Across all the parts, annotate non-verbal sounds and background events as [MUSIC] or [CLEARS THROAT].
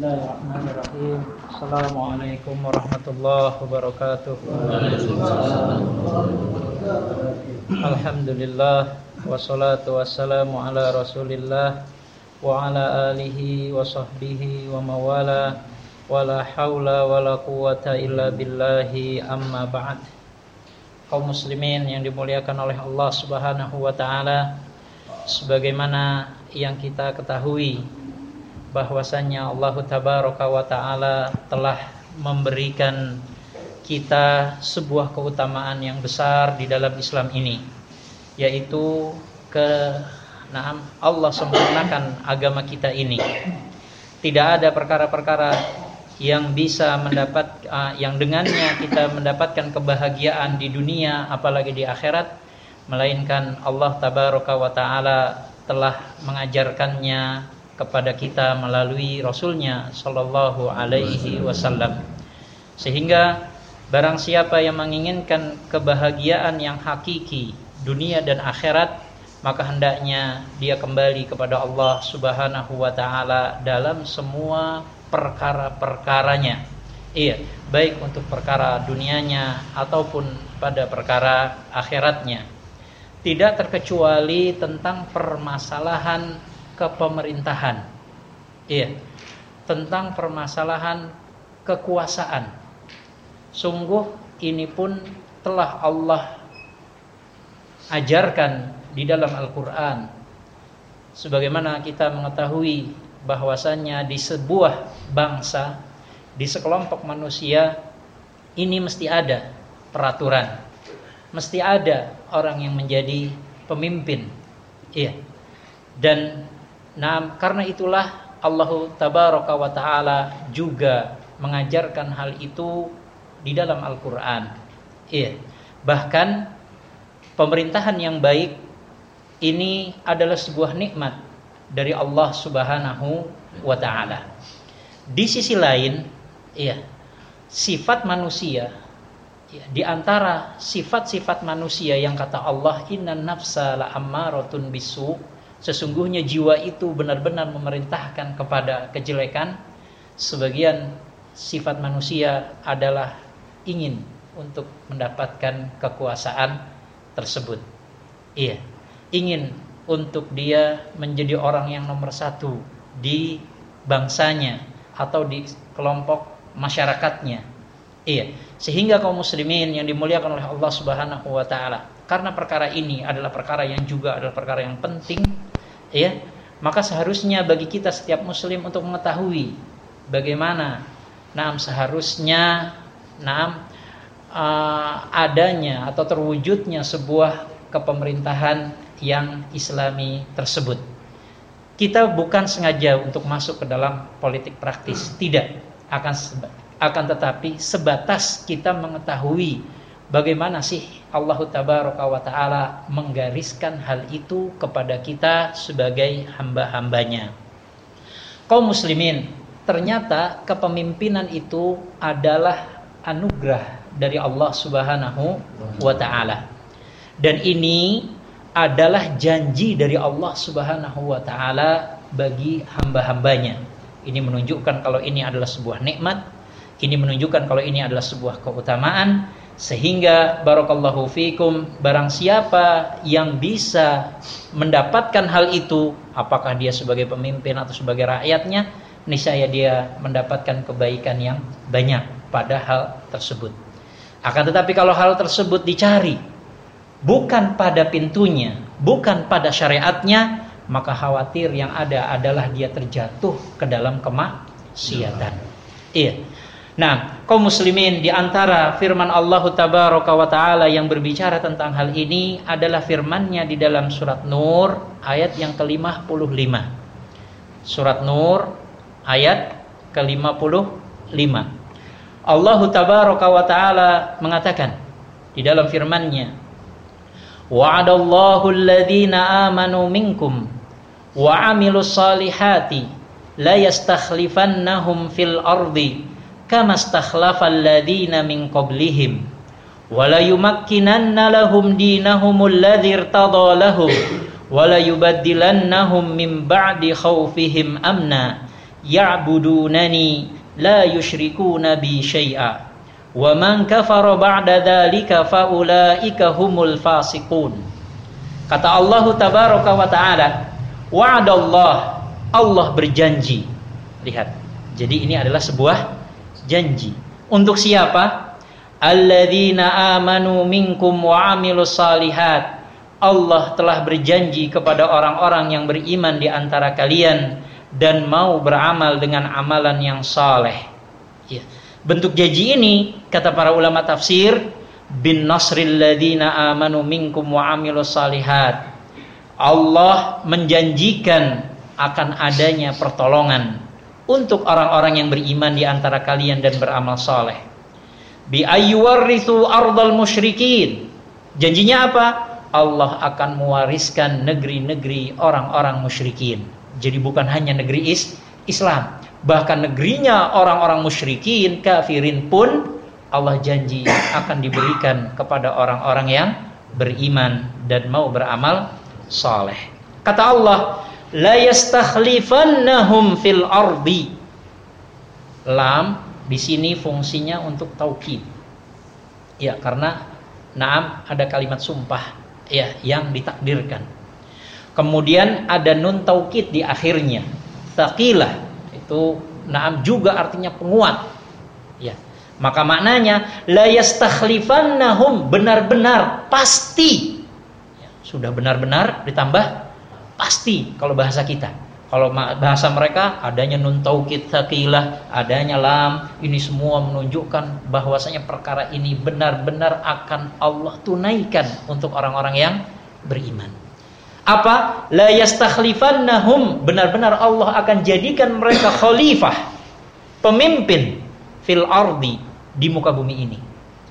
Bismillahirrahmanirrahim. Assalamualaikum warahmatullahi wabarakatuh. Alhamdulillah wassalatu wassalamu ala Rasulillah wa ala alihi wa sahbihi wa mawala wala haula wala quwata illa billahi amma ba'd. Kaum muslimin yang dimuliakan oleh Allah Subhanahu wa taala sebagaimana yang kita ketahui bahwasannya Allah tabaraka wa taala telah memberikan kita sebuah keutamaan yang besar di dalam Islam ini yaitu ke nah, Allah sempurnakan agama kita ini. Tidak ada perkara-perkara yang bisa mendapat uh, yang dengannya kita mendapatkan kebahagiaan di dunia apalagi di akhirat melainkan Allah tabaraka wa taala telah mengajarkannya kepada kita melalui Rasulnya Shallallahu Alaihi Wasallam. Sehingga barang siapa yang menginginkan kebahagiaan yang hakiki dunia dan akhirat, maka hendaknya dia kembali kepada Allah Subhanahu Wa Taala dalam semua perkara-perkaranya. Iya, baik untuk perkara dunianya ataupun pada perkara akhiratnya. Tidak terkecuali tentang permasalahan kepemerintahan. Iya. Tentang permasalahan kekuasaan. Sungguh ini pun telah Allah ajarkan di dalam Al-Qur'an. Sebagaimana kita mengetahui bahwasannya di sebuah bangsa, di sekelompok manusia ini mesti ada peraturan. Mesti ada orang yang menjadi pemimpin. Iya. Dan Nah, karena itulah Allah tabaraka wa taala juga mengajarkan hal itu di dalam Al-Qur'an. Iya. Bahkan pemerintahan yang baik ini adalah sebuah nikmat dari Allah Subhanahu wa taala. Di sisi lain, iya, sifat manusia ya, di antara sifat-sifat manusia yang kata Allah inna nafsa la ammaratun bisu sesungguhnya jiwa itu benar-benar memerintahkan kepada kejelekan. Sebagian sifat manusia adalah ingin untuk mendapatkan kekuasaan tersebut. Iya ingin untuk dia menjadi orang yang nomor satu di bangsanya atau di kelompok masyarakatnya. Iya sehingga kaum muslimin yang dimuliakan oleh Allah Subhanahu wa taala karena perkara ini adalah perkara yang juga adalah perkara yang penting ya maka seharusnya bagi kita setiap muslim untuk mengetahui bagaimana naam seharusnya naam uh, adanya atau terwujudnya sebuah kepemerintahan yang islami tersebut. Kita bukan sengaja untuk masuk ke dalam politik praktis. Tidak. Akan akan tetapi sebatas kita mengetahui Bagaimana sih Allah Tabaraka wa Ta'ala menggariskan hal itu kepada kita sebagai hamba-hambanya? Kaum muslimin Ternyata kepemimpinan itu adalah anugerah dari Allah Subhanahu wa Ta'ala. Dan ini adalah janji dari Allah Subhanahu wa Ta'ala bagi hamba-hambanya. Ini menunjukkan kalau ini adalah sebuah nikmat Ini menunjukkan kalau ini adalah sebuah keutamaan sehingga barakallahu fikum barang siapa yang bisa mendapatkan hal itu apakah dia sebagai pemimpin atau sebagai rakyatnya niscaya dia mendapatkan kebaikan yang banyak pada hal tersebut. Akan tetapi kalau hal tersebut dicari bukan pada pintunya, bukan pada syariatnya, maka khawatir yang ada adalah dia terjatuh ke dalam kemaksiatan. Iya. Nah, kaum muslimin di antara firman Allah tabaraka wa taala yang berbicara tentang hal ini adalah firman-Nya di dalam surat Nur ayat yang ke-55. Surat Nur ayat ke-55. Allah tabaraka wa taala mengatakan di dalam firman-Nya Wa'adallahu alladhina amanu minkum wa 'amilus salihati la yastakhlifannahum fil ardi kama stakhlafal ladzina min qablihim wala yumakkinanna lahum dinahumul ladzi irtada lahum wala yubaddilannahum min ba'di khawfihim amna ya'budunani la yusyrikuna bi syai'a wa man kafara ba'da dzalika faulaika humul fasiqun. Kata Allah tabaraka wa taala wa'adallah Allah berjanji. Lihat jadi ini adalah sebuah janji untuk siapa alladzina amanu minkum wa amilus salihat Allah telah berjanji kepada orang-orang yang beriman di antara kalian dan mau beramal dengan amalan yang saleh. Ya. Bentuk janji ini kata para ulama tafsir bin nasril ladina amanu minkum wa amilus salihat. Allah menjanjikan akan adanya pertolongan untuk orang-orang yang beriman di antara kalian dan beramal saleh. Bi ayyuwarithu ardal musyrikin. Janjinya apa? Allah akan mewariskan negeri-negeri orang-orang musyrikin. Jadi bukan hanya negeri is Islam, bahkan negerinya orang-orang musyrikin, kafirin pun Allah janji akan diberikan kepada orang-orang yang beriman dan mau beramal saleh. Kata Allah, la yastakhlifannahum fil ardi. Lam di sini fungsinya untuk taukid. Ya, karena naam ada kalimat sumpah ya yang ditakdirkan. Kemudian ada nun taukid di akhirnya. Taqilah itu naam juga artinya penguat. Ya. Maka maknanya la yastakhlifannahum benar-benar pasti. Ya, sudah benar-benar ditambah pasti kalau bahasa kita. Kalau bahasa mereka adanya nun taukid taqilah, adanya lam, ini semua menunjukkan bahwasanya perkara ini benar-benar akan Allah tunaikan untuk orang-orang yang beriman. Apa? La yastakhlifannahum, benar-benar Allah akan jadikan mereka khalifah, pemimpin fil ardi di muka bumi ini.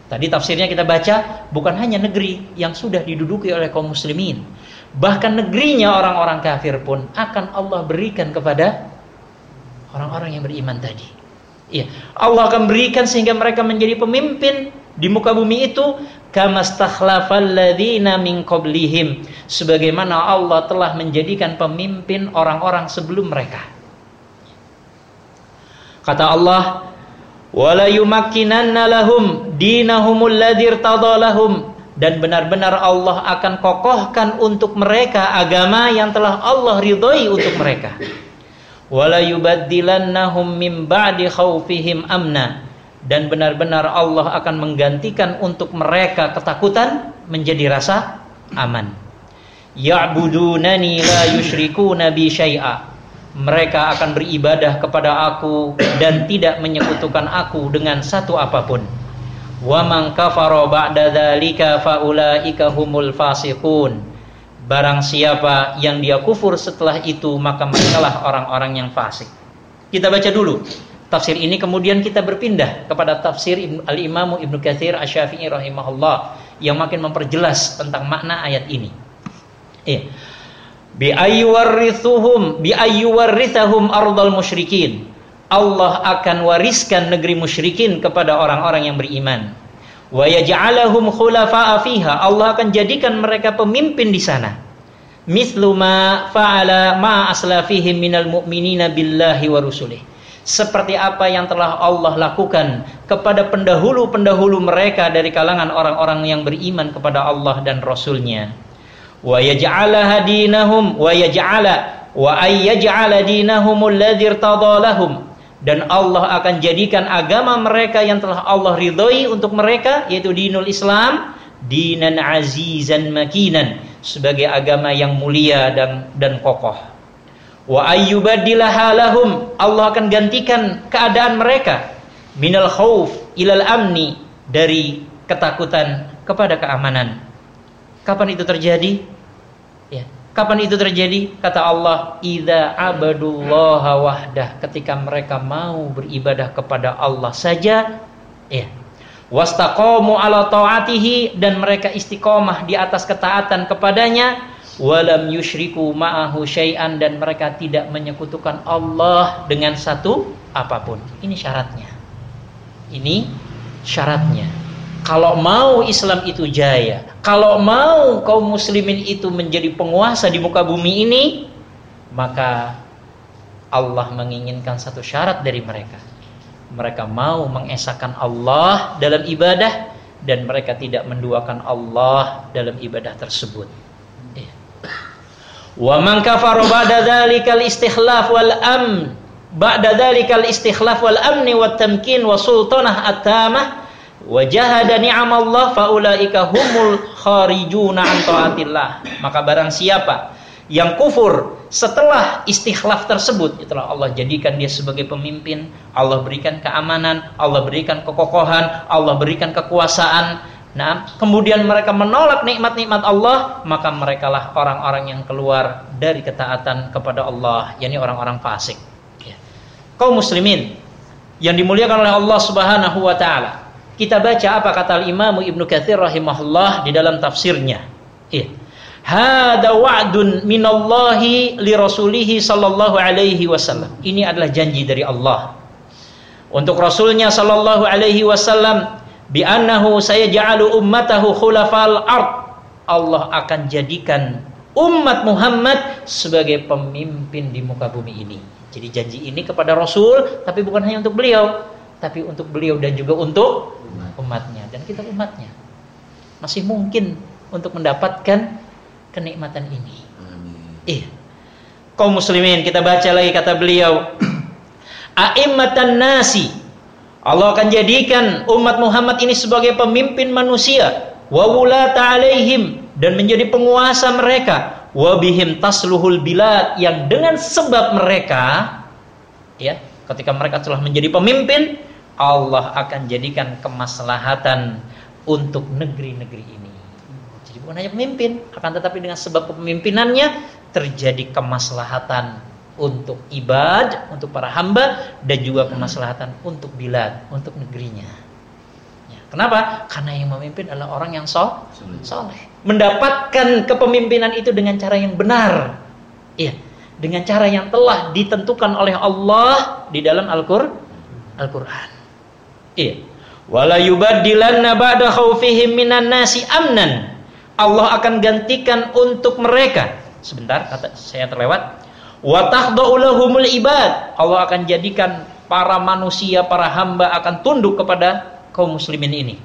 Tadi tafsirnya kita baca bukan hanya negeri yang sudah diduduki oleh kaum muslimin, Bahkan negerinya orang-orang kafir pun akan Allah berikan kepada orang-orang yang beriman tadi. Iya, Allah akan berikan sehingga mereka menjadi pemimpin di muka bumi itu kama stakhlafalladzina min qablihim sebagaimana Allah telah menjadikan pemimpin orang-orang sebelum mereka. Kata Allah, "Wala yumakkinanna lahum dinahumul ladzi lahum dan benar-benar Allah akan kokohkan untuk mereka agama yang telah Allah ridhoi untuk mereka. Wala yubaddilannahum min amna dan benar-benar Allah akan menggantikan untuk mereka ketakutan menjadi rasa aman. Ya'budunani la yusyrikuna bi syai'a. Mereka akan beribadah kepada aku dan tidak menyekutukan aku dengan satu apa pun wa man kafara ba'da dzalika faulaika humul fasiqun. Barang siapa yang dia kufur setelah itu maka merekalah orang-orang yang fasik. Kita baca dulu. Tafsir ini kemudian kita berpindah kepada tafsir al-Imam Ibnu Katsir Asy-Syafi'i rahimahullah yang makin memperjelas tentang makna ayat ini. Eh bi ayyuwarrithuhum bi ardal musyrikin Allah akan wariskan negeri musyrikin kepada orang-orang yang beriman. Wa yaj'alahum khulafa'a fiha. Allah akan jadikan mereka pemimpin di sana. Mithlu ma fa'ala ma aslafihim minal mu'minina billahi wa rusulih. Seperti apa yang telah Allah lakukan kepada pendahulu-pendahulu mereka dari kalangan orang-orang yang beriman kepada Allah dan Rasulnya. Wa yaj'ala hadinahum wa yaj'ala wa ayyaj'ala dinahum alladhi irtadalahum dan Allah akan jadikan agama mereka yang telah Allah ridhoi untuk mereka yaitu dinul Islam dinan azizan makinan sebagai agama yang mulia dan dan kokoh. Wa ayyubadilahalahum Allah akan gantikan keadaan mereka minal khauf ilal amni dari ketakutan kepada keamanan. Kapan itu terjadi? Ya, Kapan itu terjadi? Kata Allah, "Idza abadullah wahdah." Ketika mereka mau beribadah kepada Allah saja, ya. Wastaqamu ala taatihi dan mereka istiqomah di atas ketaatan kepadanya, walam yusyriku ma'ahu syai'an dan mereka tidak menyekutukan Allah dengan satu apa pun. Ini syaratnya. Ini syaratnya. Kalau mau Islam itu jaya, kalau mau kaum muslimin itu menjadi penguasa di muka bumi ini, maka Allah menginginkan satu syarat dari mereka. Mereka mau mengesahkan Allah dalam ibadah dan mereka tidak menduakan Allah dalam ibadah tersebut. Iya. Wa man kafara ba'da dzalikal istikhlaf wal amn ba'da dzalikal istikhlaf wal amni wat tamkin wa sultanah at-tamah wa jahada ni'amallah faulaika humul kharijuna an taatillah. Maka barang siapa yang kufur setelah istikhlaf tersebut itulah Allah jadikan dia sebagai pemimpin Allah berikan keamanan Allah berikan kekokohan Allah berikan kekuasaan nah kemudian mereka menolak nikmat-nikmat Allah maka merekalah orang-orang yang keluar dari ketaatan kepada Allah yakni orang-orang fasik ya. kaum muslimin yang dimuliakan oleh Allah Subhanahu wa taala kita baca apa kata Imam Ibnu Katsir rahimahullah di dalam tafsirnya ya Hada wa'dun minallahi li rasulihi sallallahu alaihi wasallam. Ini adalah janji dari Allah. Untuk Rasulnya sallallahu alaihi wasallam bi annahu sayaj'alu ummatahu khulafal ard. Allah akan jadikan umat Muhammad sebagai pemimpin di muka bumi ini. Jadi janji ini kepada Rasul tapi bukan hanya untuk beliau, tapi untuk beliau dan juga untuk umatnya. Dan kita umatnya. Masih mungkin untuk mendapatkan kenikmatan ini. Iya. Kaum muslimin kita baca lagi kata beliau. [CLEARS THROAT] A'immatan nasi. Allah akan jadikan umat Muhammad ini sebagai pemimpin manusia. Wa wulata alaihim. Dan menjadi penguasa mereka. Wa bihim tasluhul bilad. Yang dengan sebab mereka ya ketika mereka telah menjadi pemimpin Allah akan jadikan kemaslahatan untuk negeri-negeri ini jadi bukan hanya pemimpin, akan tetapi dengan sebab kepemimpinannya terjadi kemaslahatan untuk ibad, untuk para hamba dan juga kemaslahatan untuk bilad, untuk negerinya. Ya, kenapa? Karena yang memimpin adalah orang yang sol, soleh. Mendapatkan kepemimpinan itu dengan cara yang benar. Iya, dengan cara yang telah ditentukan oleh Allah di dalam Al-Qur'an. Al-Qur'an. Iya. Wala yubaddilanna ba'da khaufihim minan nasi amnan Allah akan gantikan untuk mereka. Sebentar, kata saya terlewat. Wa lahumul ibad. Allah akan jadikan para manusia, para hamba akan tunduk kepada kaum muslimin ini.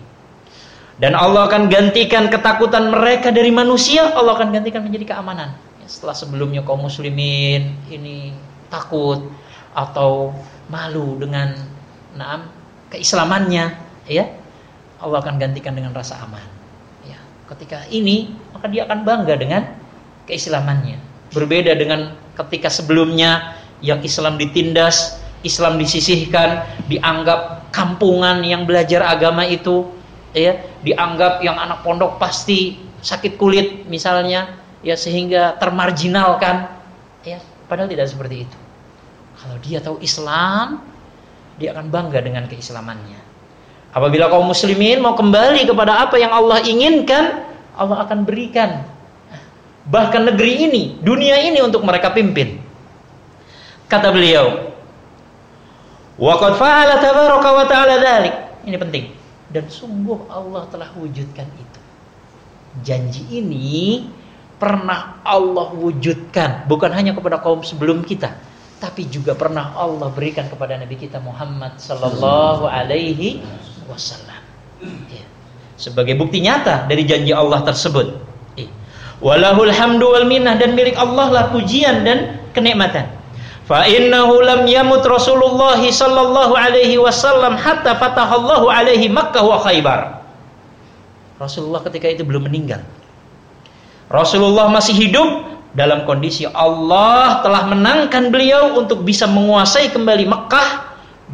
Dan Allah akan gantikan ketakutan mereka dari manusia, Allah akan gantikan menjadi keamanan. Ya, setelah sebelumnya kaum muslimin ini takut atau malu dengan keislamannya, ya. Allah akan gantikan dengan rasa aman ketika ini maka dia akan bangga dengan keislamannya. Berbeda dengan ketika sebelumnya yang Islam ditindas, Islam disisihkan, dianggap kampungan yang belajar agama itu ya, dianggap yang anak pondok pasti sakit kulit misalnya ya sehingga termarginalkan ya, padahal tidak seperti itu. Kalau dia tahu Islam, dia akan bangga dengan keislamannya. Apabila kaum muslimin mau kembali kepada apa yang Allah inginkan, Allah akan berikan bahkan negeri ini, dunia ini untuk mereka pimpin. Kata beliau, "Wa qad fa'ala wa ta'ala dzalik." Ini penting. Dan sungguh Allah telah wujudkan itu. Janji ini pernah Allah wujudkan bukan hanya kepada kaum sebelum kita, tapi juga pernah Allah berikan kepada Nabi kita Muhammad sallallahu alaihi wasallam. Ya. Sebagai bukti nyata dari janji Allah tersebut. Ya. Walahul hamdu wal minnah dan milik Allah lah pujian dan kenikmatan. Fa innahu lam yamut Rasulullah sallallahu alaihi wasallam hatta fatahallahu alaihi Makkah wa Khaybar. Rasulullah ketika itu belum meninggal. Rasulullah masih hidup dalam kondisi Allah telah menangkan beliau untuk bisa menguasai kembali Mekah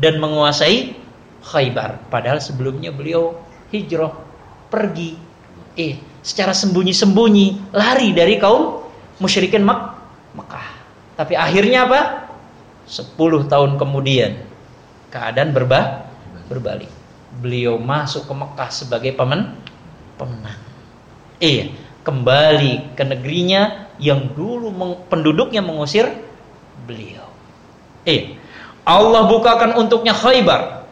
dan menguasai Khaybar. Padahal sebelumnya beliau hijrah, pergi, eh secara sembunyi-sembunyi lari dari kaum musyrikin Mek Mekah. Tapi akhirnya apa? 10 tahun kemudian keadaan berbah berbalik. Beliau masuk ke Mekah sebagai pemen pemenang. Eh, kembali ke negerinya yang dulu penduduknya mengusir beliau. Eh, Allah bukakan untuknya Khaybar.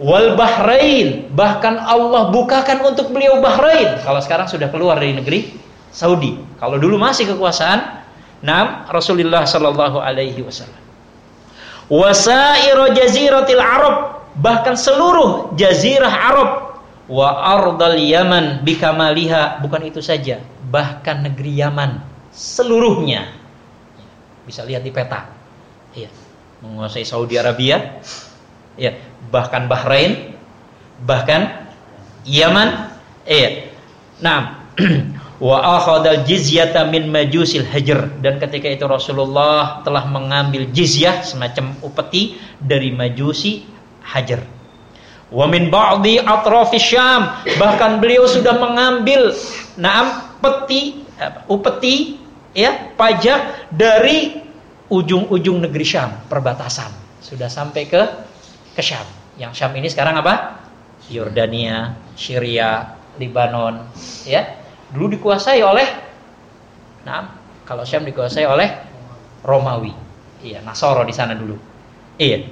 Wal Bahrain. Bahkan Allah bukakan untuk beliau Bahrain. Kalau sekarang sudah keluar dari negeri Saudi. Kalau dulu masih kekuasaan Nam Rasulullah Shallallahu Alaihi Wasallam. Wasairo jaziratil Arab. Bahkan seluruh jazirah Arab. Wa ardal Yaman bikamaliha bukan itu saja. Bahkan negeri Yaman seluruhnya. Bisa lihat di peta. Ya menguasai Saudi Arabia. Ya bahkan Bahrain. Bahkan Yaman. Eh nah [CLEARS THROAT] wa akhadal jizyata min majusil hajar dan ketika itu Rasulullah telah mengambil jizyah semacam upeti dari majusi hajar. Wa min ba'di atrafis syam. Bahkan beliau sudah mengambil naam peti upeti ya pajak dari ujung-ujung negeri Syam perbatasan. Sudah sampai ke ke Syam. Yang Syam ini sekarang apa? Yordania Syria Lebanon ya. Dulu dikuasai oleh nah kalau Syam dikuasai oleh Romawi. Iya Nasoro di sana dulu. Iya.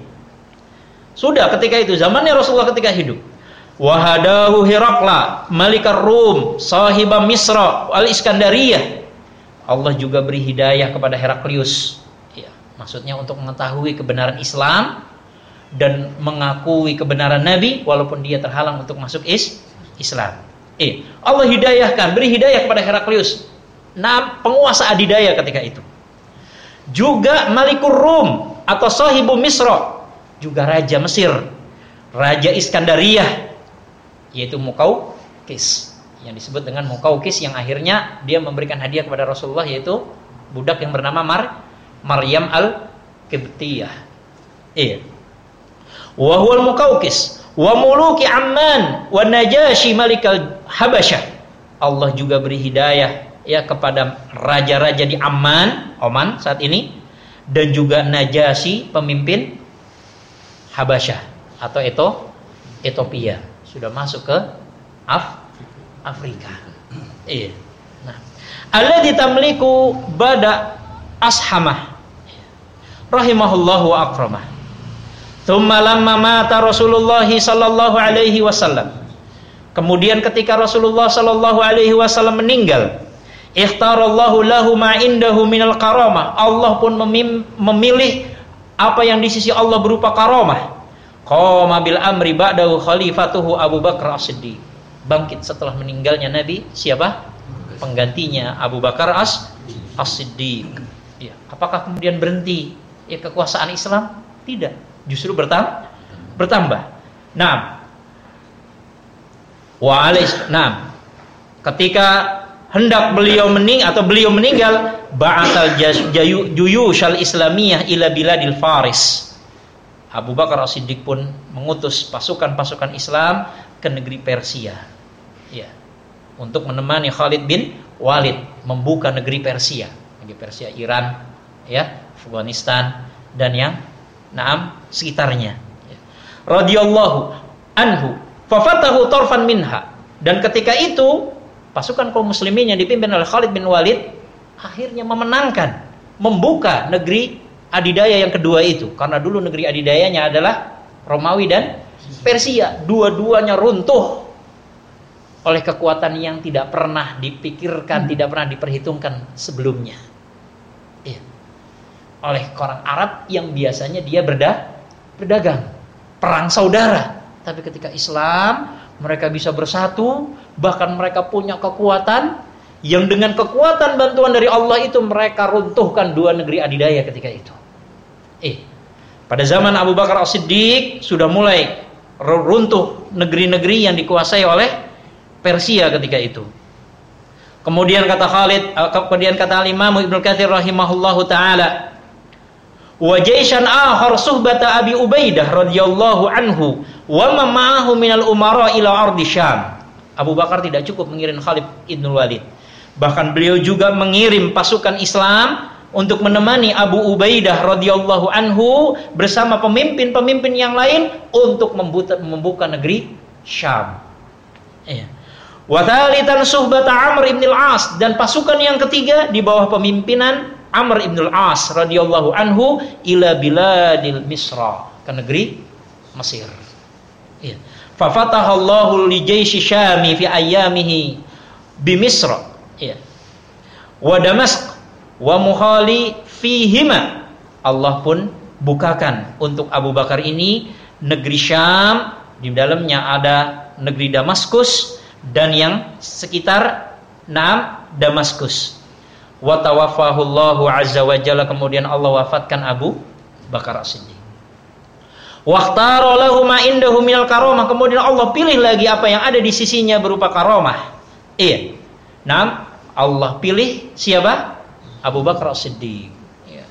Sudah ketika itu zamannya Rasulullah ketika hidup wahadahu Herakla Malikar Rum sahibah Misra al Iskandariyah Allah juga beri hidayah kepada Heraklius ya, maksudnya untuk mengetahui kebenaran Islam dan mengakui kebenaran Nabi walaupun dia terhalang untuk masuk is Islam Eh, Allah hidayahkan, beri hidayah kepada Heraklius. Nah, penguasa adidaya ketika itu. Juga Malikur Rum atau Sahibu Misra, juga raja Mesir, raja Iskandariyah yaitu Mukaukis yang disebut dengan Mukaukis yang akhirnya dia memberikan hadiah kepada Rasulullah yaitu budak yang bernama Mar Maryam al-Qibtiyah. Iya. Wa Mukaukis wa muluki Amman wa Najashi Malikal Habasyah. Allah juga beri hidayah ya kepada raja-raja di Amman, Oman saat ini dan juga Najasi pemimpin Habasyah atau itu Ethiopia sudah masuk ke Af Afrika. Iya. Nah, alladzi tamliku bada ashamah rahimahullahu wa akramah Thumma lamma mata Rasulullah sallallahu alaihi wasallam. Kemudian ketika Rasulullah sallallahu alaihi wasallam meninggal, ikhtarallahu lahu ma indahu minal karamah. Allah pun memilih apa yang di sisi Allah berupa karamah. Qama bil amri ba'dahu khalifatuhu Abu Bakar As-Siddiq. Bangkit setelah meninggalnya Nabi siapa? Penggantinya Abu Bakar As As-Siddiq. Ya, apakah kemudian berhenti ya kekuasaan Islam? Tidak justru bertambah bertambah. Nah, wa alaih, nah, ketika hendak beliau mening atau beliau meninggal, ba'atal juyushal islamiyah ila biladil Faris. Abu Bakar As-Siddiq pun mengutus pasukan-pasukan Islam ke negeri Persia. Ya. Untuk menemani Khalid bin Walid membuka negeri Persia, negeri Persia Iran, ya, Afghanistan dan yang Naam sekitarnya. Radhiyallahu anhu fafatahu torfan minha. Dan ketika itu pasukan kaum muslimin yang dipimpin oleh Khalid bin Walid akhirnya memenangkan, membuka negeri adidaya yang kedua itu. Karena dulu negeri adidayanya adalah Romawi dan Persia. Dua-duanya runtuh oleh kekuatan yang tidak pernah dipikirkan, hmm. tidak pernah diperhitungkan sebelumnya oleh orang Arab yang biasanya dia berda berdagang, perang saudara. Tapi ketika Islam, mereka bisa bersatu, bahkan mereka punya kekuatan yang dengan kekuatan bantuan dari Allah itu mereka runtuhkan dua negeri adidaya ketika itu. Eh, pada zaman Abu Bakar As-Siddiq sudah mulai runtuh negeri-negeri yang dikuasai oleh Persia ketika itu. Kemudian kata Khalid, eh, kemudian kata Imam Ibnu Katsir rahimahullahu taala, wa jaishan akhar suhbata Abi Ubaidah radhiyallahu anhu wa ma ma'ahu minal umara ila ardi Syam. Abu Bakar tidak cukup mengirim Khalid ibn Walid. Bahkan beliau juga mengirim pasukan Islam untuk menemani Abu Ubaidah radhiyallahu anhu bersama pemimpin-pemimpin yang lain untuk membuka, membuka negeri Syam. Iya. Wa suhbata Amr ibn al-As dan pasukan yang ketiga di bawah pemimpinan Amr ibn al-As radhiyallahu anhu ila biladil Misra ke negeri Mesir. Ya. Fafatahallahu li jaisi Syami fi ayyamihi bi Misra. Ya. Wa Damask wa muhali fihima. Allah pun bukakan untuk Abu Bakar ini negeri Syam, di dalamnya ada negeri Damaskus dan yang sekitar Naam Damaskus. Wa tawaffahu azza wa jalla kemudian Allah wafatkan Abu Bakar As-Siddiq. Waqtara lahu ma indahu minal karomah. Kemudian Allah pilih lagi apa yang ada di sisinya berupa karomah. Iya. Nah, Allah pilih siapa? Abu Bakar As-Siddiq. Iya.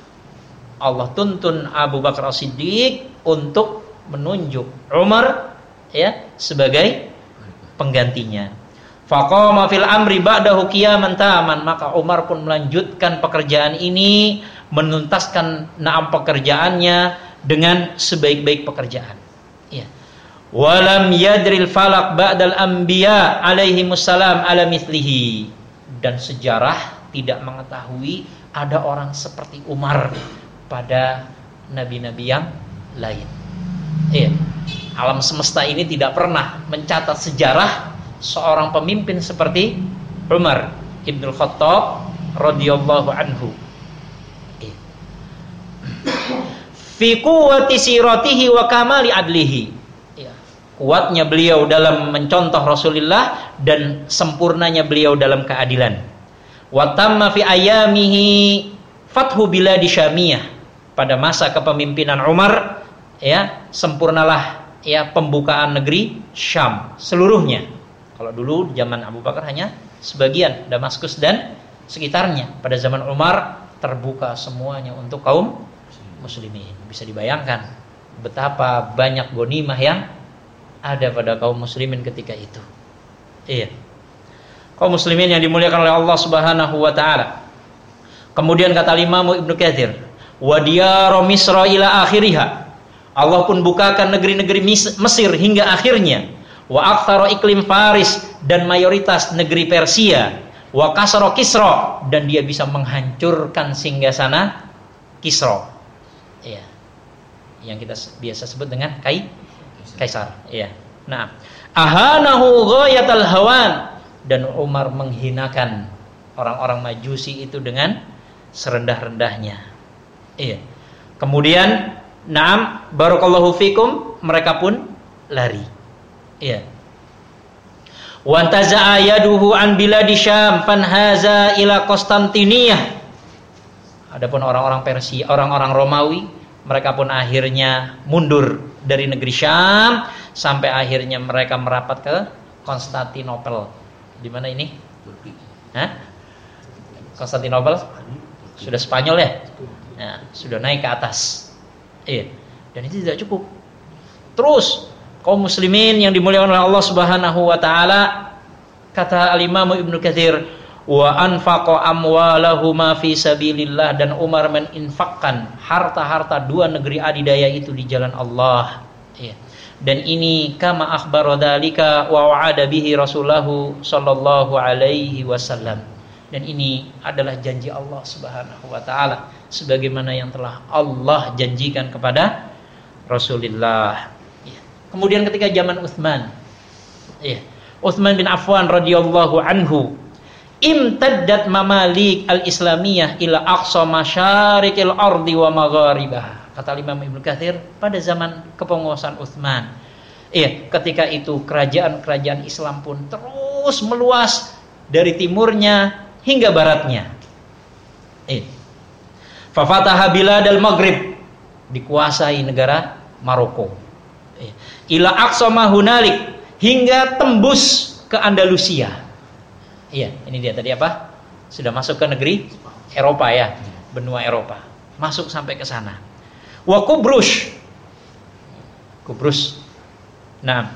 Allah tuntun Abu Bakar As-Siddiq untuk menunjuk Umar ya sebagai penggantinya. Faqama fil amri ba'dahu qiyaman taman. Maka Umar pun melanjutkan pekerjaan ini, menuntaskan naam pekerjaannya dengan sebaik-baik pekerjaan. Ya. Walam yadril falak ba'dal anbiya alaihi musallam ala mithlihi. Dan sejarah tidak mengetahui ada orang seperti Umar pada nabi-nabi yang lain. Iya. Alam semesta ini tidak pernah mencatat sejarah seorang pemimpin seperti Umar Ibn Khattab radhiyallahu anhu fi quwwati siratihi wa kamali adlihi. Ya. Kuatnya beliau dalam mencontoh Rasulullah dan sempurnanya beliau dalam keadilan. Wa tamma fi ayamihi fathu biladi syamiyah. Pada masa kepemimpinan Umar ya, sempurnalah ya pembukaan negeri Syam seluruhnya. Kalau dulu zaman Abu Bakar hanya sebagian Damaskus dan sekitarnya. Pada zaman Umar terbuka semuanya untuk kaum muslimin. Bisa dibayangkan betapa banyak gonimah yang ada pada kaum muslimin ketika itu. Iya. Kaum muslimin yang dimuliakan oleh Allah Subhanahu wa taala. Kemudian kata Imam Ibnu Katsir, "Wa diyaru Misra ila akhiriha." Allah pun bukakan negeri-negeri Mesir hingga akhirnya. Wa aktsara iklim Faris dan mayoritas negeri Persia. Wa kasara Kisra dan dia bisa menghancurkan singgasana Kisra ya yang kita biasa sebut dengan kai kaisar ya nah ahanahu ghayatal hawan. Dan Umar menghinakan orang-orang majusi itu dengan serendah-rendahnya. Iya. Kemudian Naam barakallahu fikum mereka pun lari. Iya. Wantaza ayaduhu an biladi Syam fanhaza ila Konstantiniyah. Adapun orang-orang Persia, orang-orang Romawi, mereka pun akhirnya mundur dari negeri Syam sampai akhirnya mereka merapat ke Konstantinopel. Di mana ini? Hah? Konstantinopel? Sudah Spanyol ya? ya? Sudah naik ke atas. Iya. Dan itu tidak cukup. Terus kaum muslimin yang dimuliakan oleh Allah Subhanahu wa taala kata Al-Imam Ibnu Katsir wa anfaqa amwalahuma fi sabilillah. Dan Umar meninfakkan harta-harta dua negeri adidaya itu di jalan Allah. Ya. dan ini kama akhbara dzalika wa wa'ada bihi rasulullah sallallahu alaihi wasallam. Dan ini adalah janji Allah Subhanahu wa taala. Sebagaimana yang telah Allah janjikan kepada Rasulullah. Ya. kemudian ketika zaman Utsman ya Utsman bin Affan radhiyallahu anhu imtaddat mamalik al-islamiyah ila aqsa masyarikil ardi wa magharibah kata Imam Ibnu Katsir pada zaman kepenguasaan Utsman iya ketika itu kerajaan-kerajaan Islam pun terus meluas dari timurnya hingga baratnya. Iya. Fafataha biladal maghrib dikuasai negara Maroko. Iya. ila aqsa mahunalik hingga tembus ke Andalusia Iya, ini dia tadi apa? Sudah masuk ke negeri Eropa ya, benua Eropa. Masuk sampai ke sana. Wa Kubrus. Kubrus. Nah,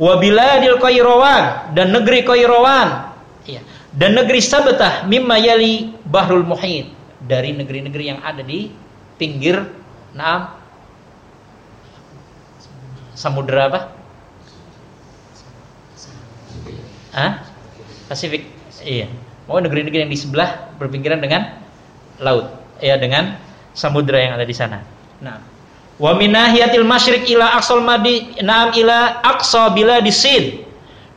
wa biladil Qairawan dan negeri Qairawan. Iya. Dan negeri Sabtah mimma yali Bahrul Muhit dari negeri-negeri yang ada di pinggir nah samudra apa? Hah? Pasifik. Iya. Mau negeri-negeri yang di sebelah berpinggiran dengan laut, ya dengan samudra yang ada di sana. Nah, wa minahiyatil masyriq ila aqsal madi na'am ila aqsa biladisin.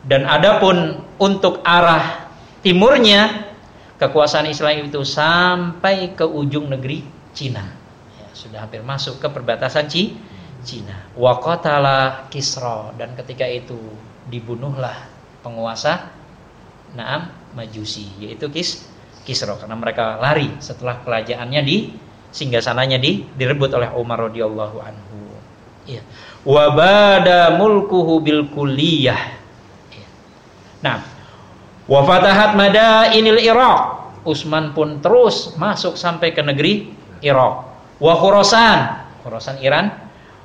Dan adapun untuk arah timurnya kekuasaan Islam itu sampai ke ujung negeri Cina. Ya, sudah hampir masuk ke perbatasan Ci, Cina. Wa qatala Kisra dan ketika itu dibunuhlah penguasa Naam Majusi yaitu Kis Kisra karena mereka lari setelah kerajaannya di singgasananya di direbut oleh Umar radhiyallahu anhu. Iya. Wa bada mulkuhu bil kulliyah. Iya. Nah, wa fatahat madainil Iraq. Utsman pun terus masuk sampai ke negeri Irak. Wa Khurasan, Khurasan Iran.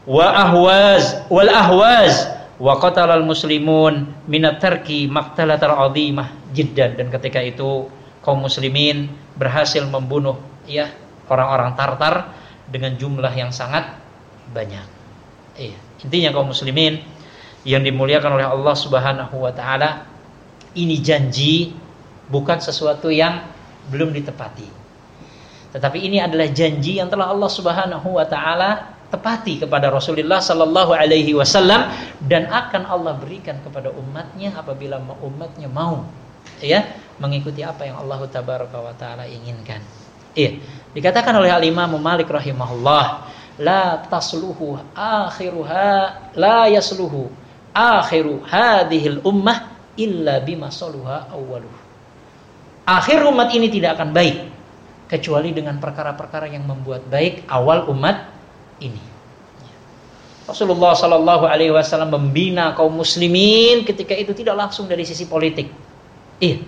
Wa Ahwaz, wal Ahwaz wa qatalal muslimun minat tarki maqtalatal azimah jiddan dan ketika itu kaum muslimin berhasil membunuh ya orang-orang Tartar dengan jumlah yang sangat banyak. Iya, intinya kaum muslimin yang dimuliakan oleh Allah Subhanahu wa taala ini janji bukan sesuatu yang belum ditepati. Tetapi ini adalah janji yang telah Allah Subhanahu wa taala tepati kepada Rasulullah sallallahu alaihi wasallam dan akan Allah berikan kepada umatnya apabila umatnya mau ya mengikuti apa yang Allah tabaraka wa taala inginkan. Iya. Dikatakan oleh Al-Imam Malik rahimahullah, la tasluhu akhiruha la yasluhu akhiru hadhil ummah illa bima saluha awwaluh. Akhir umat ini tidak akan baik kecuali dengan perkara-perkara yang membuat baik awal umat ini. Rasulullah Shallallahu Alaihi Wasallam membina kaum muslimin ketika itu tidak langsung dari sisi politik. Iya.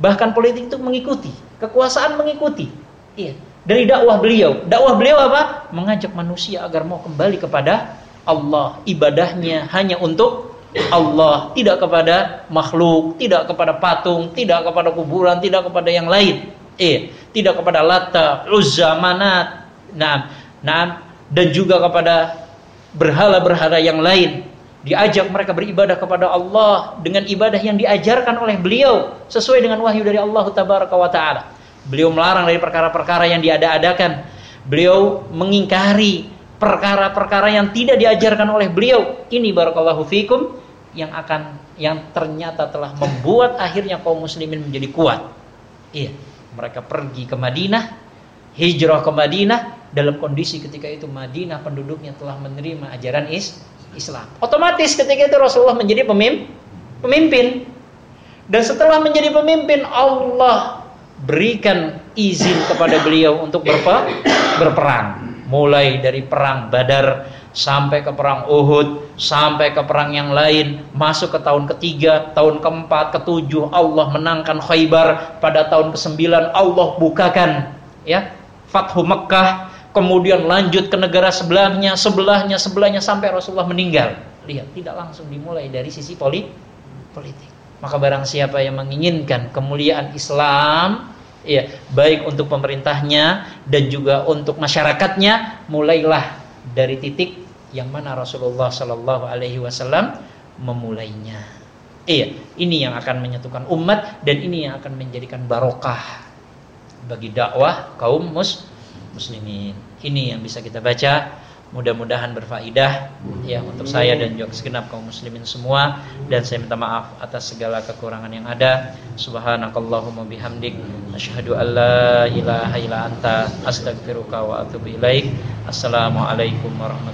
Bahkan politik itu mengikuti, kekuasaan mengikuti. Iya. Dari dakwah beliau. Dakwah beliau apa? Mengajak manusia agar mau kembali kepada Allah. Ibadahnya hanya untuk Allah, tidak kepada makhluk, tidak kepada patung, tidak kepada kuburan, tidak kepada yang lain. Eh, tidak kepada Lata, Uzza, Manat. Nah, nah, dan juga kepada berhala-berhala yang lain. Diajak mereka beribadah kepada Allah dengan ibadah yang diajarkan oleh beliau sesuai dengan wahyu dari Allah Tabaraka wa taala. Beliau melarang dari perkara-perkara yang diada-adakan. Beliau mengingkari perkara-perkara yang tidak diajarkan oleh beliau. Ini barakallahu fikum yang akan yang ternyata telah membuat akhirnya kaum muslimin menjadi kuat. Iya, mereka pergi ke Madinah, hijrah ke Madinah dalam kondisi ketika itu Madinah penduduknya telah menerima ajaran is Islam. Otomatis ketika itu Rasulullah menjadi pemimpin. Dan setelah menjadi pemimpin Allah berikan izin kepada beliau untuk berpa, berperang. Mulai dari perang Badar sampai ke perang Uhud, sampai ke perang yang lain, masuk ke tahun ketiga, tahun keempat, ketujuh Allah menangkan Khaybar, pada tahun kesembilan Allah bukakan ya Fathu Mekah, kemudian lanjut ke negara sebelahnya, sebelahnya, sebelahnya sampai Rasulullah meninggal. Lihat, tidak langsung dimulai dari sisi politik. Maka barang siapa yang menginginkan kemuliaan Islam, ya baik untuk pemerintahnya dan juga untuk masyarakatnya mulailah dari titik yang mana Rasulullah Shallallahu Alaihi Wasallam memulainya. Iya, ini yang akan menyatukan umat dan ini yang akan menjadikan barokah bagi dakwah kaum mus muslimin. Ini yang bisa kita baca Mudah-mudahan berfaedah ya untuk saya dan juga segenap kaum muslimin semua dan saya minta maaf atas segala kekurangan yang ada. Subhanakallahumma bihamdik asyhadu an la ilaha illa anta astaghfiruka wa atubu ilaik. Assalamualaikum warahmatullahi